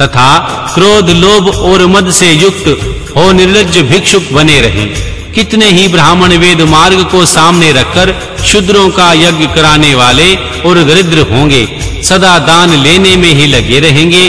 तथा क्रोध, लोभ और मद से युक्त हो निर्लज्ज भिक्षुक बने रहे। कितने ही ब्राह्मण वेद मार्ग को सामने रखकर शूद्रों का यज्ञ कराने वाले और दरिद्र होंगे, सदा दान लेने में ही लगे रहेंगे।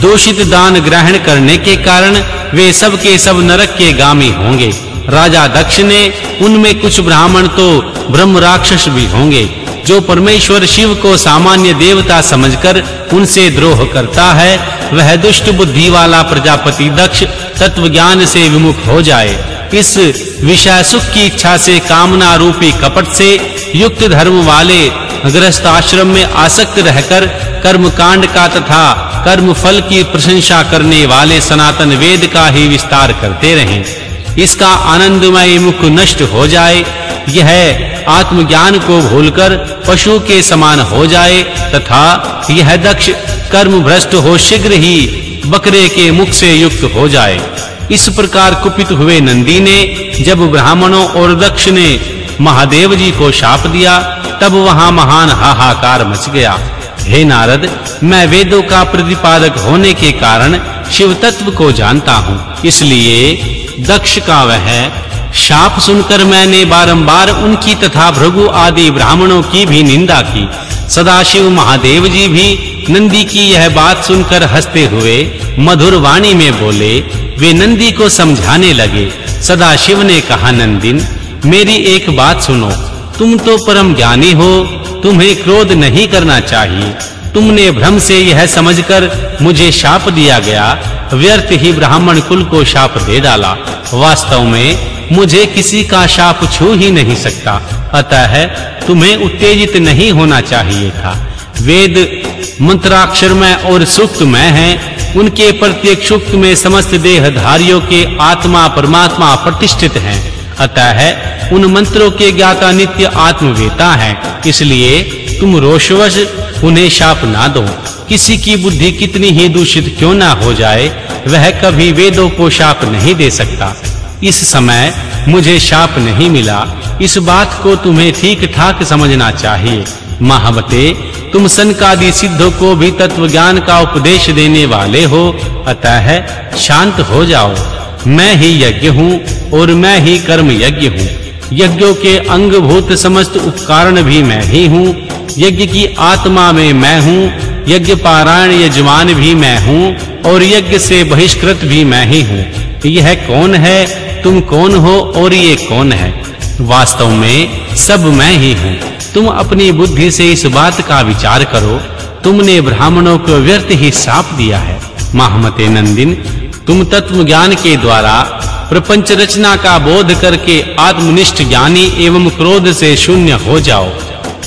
दूषित दान ग्रहण करने के कारण वे सब के सब नरक के गामी होंगे। राजा दक्ष ने उनमें कुछ ब्राह्मण तो ब्रह्म राक्षस भी होंगे, जो परमेश्वर शिव को सामान्य देवता समझकर उनसे द्रोह करता है वह दुष्ट बुद्धि वाला प्रजापति दक्ष तत्व ज्ञान से विमुख हो जाए। इस विषय सुख की इच्छा से कामना रूपी कपट से युक्त धर्म वाले गृहस्थ आश्रम में आसक्त रहकर कर्म कांड का तथा कर्म फल की प्रशंसा करने वाले सनातन वेद का ही विस्तार करते रहें। इसका आनंदमय मुख नष्ट हो जाए। यह आत्मज्ञान को भूलकर पशु के समान हो जाए तथा यह दक्ष कर्म भ्रष्ट हो शीघ्र ही बकरे के मुख से युक्त हो जाए। इस प्रकार कुपित हुए नंदी ने, जब ब्राह्मणों और दक्ष ने महादेव जी को शाप दिया, तब वहाँ महान हाहाकार मच गया। हे नारद, मैं वेदों का प्रतिपादक होने के कारण शिव तत्व को जानता हूँ, इसलिए दक्ष का वह शाप सुनकर मैंने बारंबार उनकी तथा भृगु आदि ब्राह्मणों की भी निंदा की। सदाशिव महादेव जी भी नंदी की यह बात सुनकर हँसते हुए मधुर वाणी में बोले, वे नंदी को समझाने लगे, सदाशिव ने कहा, नंदिन, मेरी एक बात सुनो, तुम तो परम ज्ञानी हो, तुम्हें क्रोध नहीं करना चाहिए, तुमने भ्रम से यह समझकर मुझे शाप दिया गया, व्यर्थ ही ब्राह्मण कुल को शाप दे डाला, वास्तव में मुझे किसी का शाप छू ही नहीं सकता, अतः तुम्हें उत्तेजित नहीं होना चाहिए था। वेद मंत्राक्षर में और सूक्त में है। उनके प्रत्येक सूक्त में समस्त देहधारियों के आत्मा परमात्मा प्रतिष्ठित हैं। अतः है, उन मंत्रों के ज्ञाता नित्य आत्मवेता हैं। इसलिए तुम रोषवश उन्हें शाप ना दो। किसी की बुद्धि कितनी ही दूषित क्यों ना हो जाए, वह कभी वेदों को शाप नहीं दे सकता। इस समय मुझे शाप नहीं मिला। इस बात को तुम्हें ठीक-ठाक समझना चाहिए। महावते, तुम सनकादि सिद्धों को भी तत्व ज्ञान का उपदेश देने वाले हो। अतः शांत हो जाओ। मैं ही यज्ञ हूँ और मैं ही कर्म यज्ञ हूँ। यज्ञों के अंग भूत समस्त उपकरण भी मैं ही हूँ। यज्ञ की आत्मा में मैं हूँ। यज्ञ पारायण यजमान भी मैं हूँ और यज्ञ से बहिष्कृत भी मैं ही हूँ। यह कौन है? तुम कौन हो और ये कौन है? वास्तव में सब मैं ही हूँ। तुम अपनी बुद्धि से इस बात का विचार करो, तुमने ब्राह्मणों को व्यर्थ ही साप दिया है। महामते नंदिन, तुम तत्व ज्ञान के द्वारा प्रपंच रचना का बोध करके आत्मनिष्ठ ज्ञानी एवं क्रोध से शून्य हो जाओ।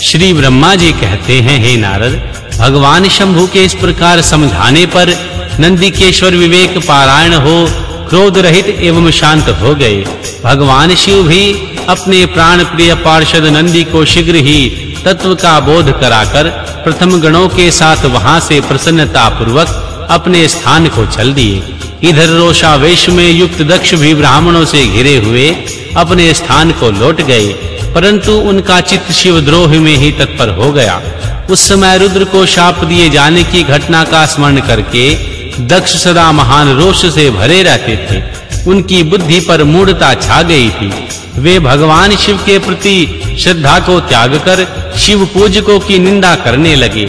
श्री ब्रह्मा जी कहते हैं, हे नारद, भगवान शंभु के इस प्रकार समझाने पर नंदिकेश्वर विवेक पारायण हो, क्रोध रहित एवं शांत हो गए। भगवान शिव भी अपने प्राण प्रिय पार्षद नंदी को शीघ्र ही तत्व का बोध कराकर प्रथम गणों के साथ वहाँ से प्रसन्नता पूर्वक अपने स्थान को चल दिए। इधर रोषावेश में युक्त दक्ष भी ब्राह्मणों से घिरे हुए अपने स्थान को लौट गए, परंतु उनका चित्त शिवद्रोह में ही तत्पर हो गया। उस समय रुद्र को शाप दिए जाने की घटना का स्मरण करके दक्ष सदा महान रोष से भरे रहते थे। उनकी बुद्धि पर मूढ़ता छा गई थी। वे भगवान शिव के प्रति श्रद्धा को त्याग कर शिव पूजकों की निंदा करने लगे।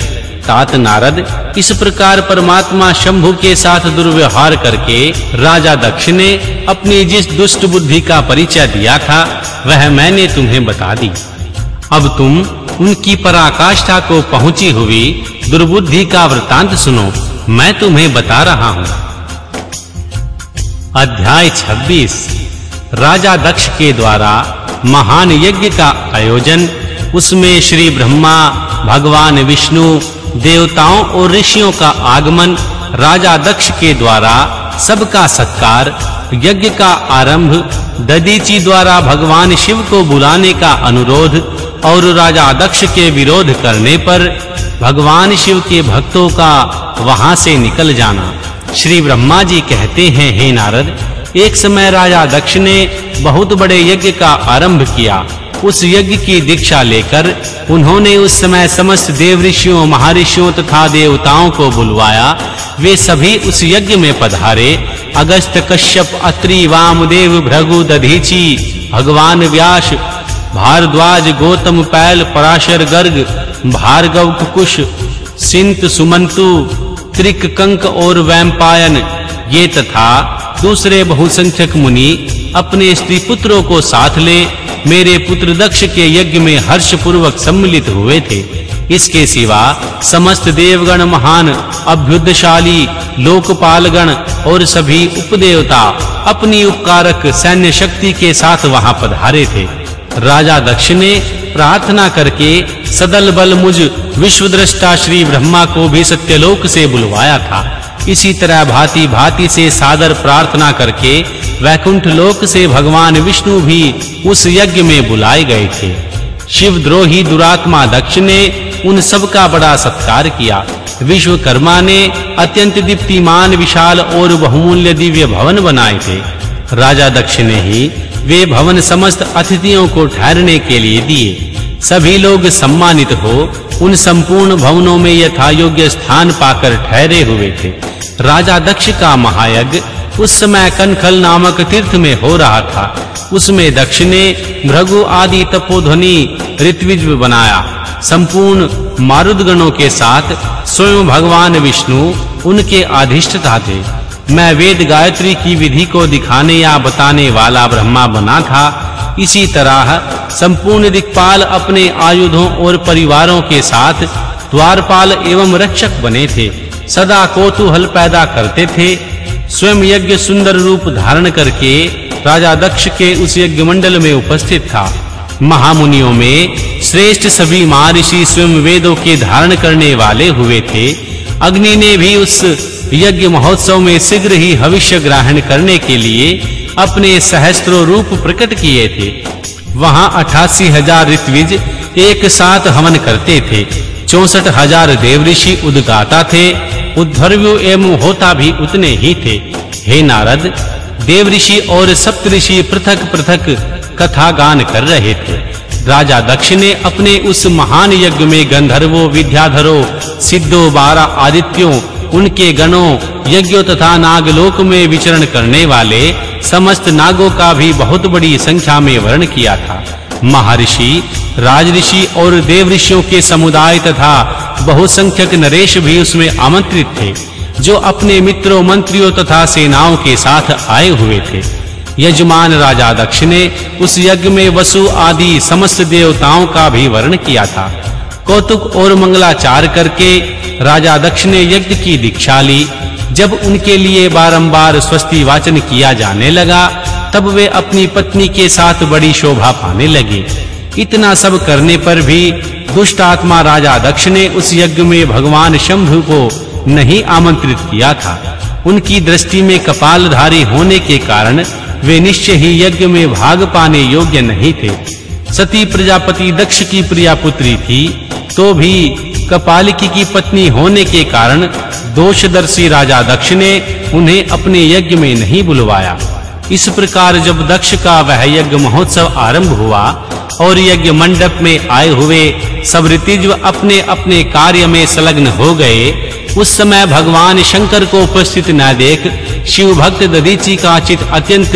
तात नारद इस प्रकार परमात्मा शंभु के साथ दुर्व्यवहार करके राजा दक्ष ने अपनी जिस दुष्ट बुद्धि का परिचय दिया था, वह मैंने तुम्हें बता दी। अब तुम उनकी पराकाष्ठा को पहुँची हुई दुर्बुद्धि का वृतांत सुनो, मैं तुम्हें बता रहा हूँ। अध्याय 26 राजा दक्ष के द्वारा महान यज्ञ का आयोजन, उसमें श्री ब्रह्मा, भगवान विष्णु, देवताओं और ऋषियों का आगमन राजा दक्ष के द्वारा सबका सत्कार, यज्ञ का आरंभ ददीची द्वारा भगवान शिव को बुलाने का अनुरोध और राजा दक्ष के विरोध करने पर भगवान शिव के भक्तों का वहाँ से निकल जाना। श्री ब्रह्मा जी कहते हैं, हे नारद एक समय राजा दक्ष ने बहुत बड़े यज्ञ का आरंभ किया। उस यज्ञ की दीक्षा लेकर उन्होंने उस समय समस्त देव ऋषियों, महर्षियों तथा देवताओं को बुलवाया। वे सभी उस यज्ञ में पधारे। अगस्त कश्यप, अत्रि, वामदेव, भृगु, दधीचि, भगवान व्यास, भारद्वाज, गौतम पैल, पराशर गर्ग, भार्गव कुकुश, सिंत सुमंतु त्रिक कंक और वैम्पायन। ये तथा दूसरे बहुसंख्यक मुनि अपने स्त्री पुत्रों को साथ ले मेरे पुत्र दक्ष के यज्ञ में हर्ष पूर्वक सम्मिलित हुए थे। इसके सिवा समस्त देवगण महान अभ्युदशाली लोकपालगण और सभी उपदेवता अपनी उपकारक सैन्य शक्ति के साथ वहाँ पधारे थे। राजा दक्ष ने प्रार्थना करके सदल बल मुझ विश्वद्रष्टा श्री ब्रह्मा को भी सत्यलोक से बुलवाया था। इसी तरह भांति भांति से सादर प्रार्थना करके वैकुंठ लोक से भगवान विष्णु भी उस यज्ञ में बुलाए गए थे। शिवद्रोही दुरात्मा दक्ष ने उन सब का बड़ा सत्कार किया। विश्वकर्मा ने अत्यंत दीप्तिमान, विशाल और बहुमूल्य दिव्य भवन बनाए थे। राजा दक्ष ने ही वे भवन समस्त अतिथियों को ठहरने के लिए दिए। सभी लोग सम्मानित हो, उन संपूर्ण भवनों में यथा योग्य स्थान पाकर ठहरे हुए थे। राजा दक्ष का महायज्ञ उस समय कनखल नामक तीर्थ में हो रहा था। उसमें दक्ष ने भृगु आदि तपोध्वनि, ऋत्विज बनाया। संपूर्ण मारुदगणों के साथ स्वयं भगवान विष्णु उनके अधिष्ठता थे। मैं वेद गायत्री की विधि को दिखाने या बताने वाला ब्रह्मा बना था इसी तरह संपूर्ण दिक्पाल अपने आयुधों और परिवारों के साथ द्वारपाल एवं रक्षक बने थे। सदा कौतूहल पैदा करते थे। स्वयं यज्ञ सुंदर रूप धारण करके राजा दक्ष के उस यज्ञ मंडल में उपस्थित था। महामुनियों में श्रेष्ठ सभी महर्षि स्वयं वेदों के धारण करने वाले हुए थे। अग्नि ने भी उस यज्ञ महोत्सव में शीघ्र ही भविष्य ग्रहण करने के लिए अपने सहस्त्रों रूप प्रकट किए थे। वहाँ अठासी हज़ार ऋत्विज एक साथ हवन करते थे। चौसठ हज़ार देवऋषि उद्गाता थे। उद्धर्व्यु एवं होता भी उतने ही थे। हे नारद देवऋषि और सप्तऋषि पृथक-पृथक कथा गान कर रहे थे। राजा दक्ष ने अपने उस महान यज्ञ में गंधर्वों, विद्याधरों, सिद्धों बारह आदित्यों, उनके गणों, यज्ञों तथा नागलोक में विचरण करने वाले समस्त नागों का भी बहुत बड़ी संख्या में वर्ण किया था। महर्षि, राजऋषि और देवऋषियों के समुदाय तथा बहुसंख्यक नरेश भी उसमें आमंत्रित थे, जो अपने मित्रों, मंत्रियों तथा सेनाओं के साथ आए हुए थे। यजमान राजा दक्ष ने उस यज्ञ में वसु आदि समस्त देवताओं का भी वर्ण किया था। कौतुक और मंगलाचार करके राजा दक्ष ने यज्ञ की दीक्षा ली। जब उनके लिए बारंबार स्वस्ति वाचन किया जाने लगा, तब वे अपनी पत्नी के साथ बड़ी शोभा पाने लगे। इतना सब करने पर भी दुष्ट आत्मा राजा दक्ष ने उस यज्ञ में भगवान शंभु को नहीं आमंत्रित किया था। उनकी दृष्टि में कपालधारी होने के कारण वे निश्चय ही यज्ञ में भाग पाने योग्य नहीं थे। सती प्रजापति दक्ष की प्रिया पुत्री थी तो भी कपालिकी की पत्नी होने के कारण दोषदर्शी राजा दक्ष ने उन्हें अपने यज्ञ में नहीं बुलवाया। इस प्रकार जब दक्ष का वह यज्ञ महोत्सव आरंभ हुआ और यज्ञ मंडप में आए हुए सब ऋतिज अपने अपने कार्य में संलग्न हो गए, उस समय भगवान शंकर को उपस्थित न देख शिव भक्त दधीचि का चित अत्यंत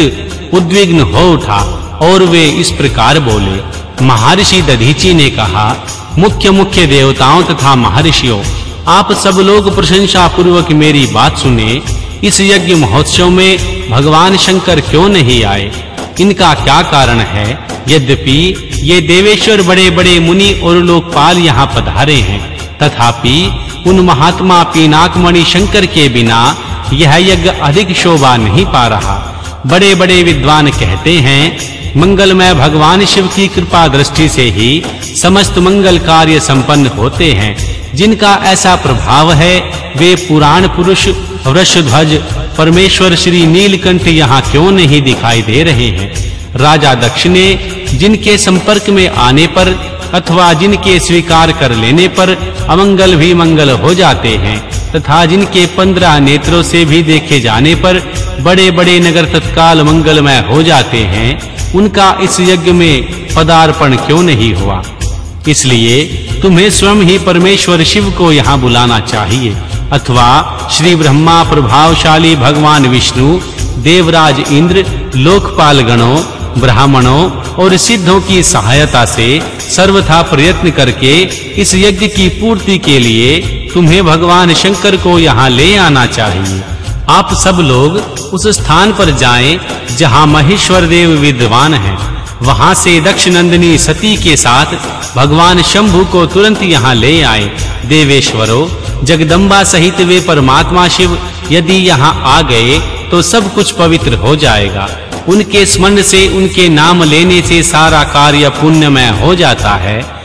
उद्विग्न हो उठा और वे इस प्रकार बोले महर्षि दधीची ने कहा, मुख्य मुख्य देवताओं तथा महर्षियों, आप सब लोग प्रशंसा पूर्वक मेरी बात सुने। इस यज्ञ महोत्सव में भगवान शंकर क्यों नहीं आए? इनका क्या कारण है? यद्यपि ये देवेश्वर बड़े-बड़े मुनि और लोकपाल यहाँ पधारे हैं, तथापि उन महात्मा पीनाकमणि शंकर के बिना यह यज्ञ अधिक शोभा नहीं पा रहा। बड़े-बड़े विद्वान कहते हैं मंगलमय भगवान शिव की कृपा दृष्टि से ही समस्त मंगल कार्य संपन्न होते हैं। जिनका ऐसा प्रभाव है, वे पुराण पुरुष, वृषध्वज, परमेश्वर श्री नीलकंठ यहाँ क्यों नहीं दिखाई दे रहे हैं? राजा दक्ष ने जिनके संपर्क में आने पर अथवा जिनके स्वीकार कर लेने पर अमंगल भी मंगल हो जाते हैं, तथा जिनके पंद्रह नेत्रों से भी देखे जाने पर बड़े-बड़े नगर तत्काल मंगलमय हो जाते हैं उनका इस यज्ञ में पदार्पण क्यों नहीं हुआ? इसलिए तुम्हें स्वयं ही परमेश्वर शिव को यहाँ बुलाना चाहिए, अथवा श्री ब्रह्मा प्रभावशाली भगवान विष्णु, देवराज इंद्र, लोकपाल गणों, ब्राह्मणों और सिद्धों की सहायता से सर्वथा प्रयत्न करके इस यज्ञ की पूर्ति के लिए तुम्हें भगवान शंकर को यहाँ ले आना चाहिए। आप सब लोग उस स्थान पर जाएँ जहाँ महेश्वर देव विद्वान हैं। वहाँ से दक्ष नंदिनी सती के साथ भगवान शंभु को तुरंत यहाँ ले आए। देवेश्वरो, जगदम्बा सहित वे परमात्मा शिव, यदि यहाँ आ गए तो सब कुछ पवित्र हो जाएगा। उनके स्मरण से, उनके नाम लेने से सारा कार्य पुण्यमय हो जाता है।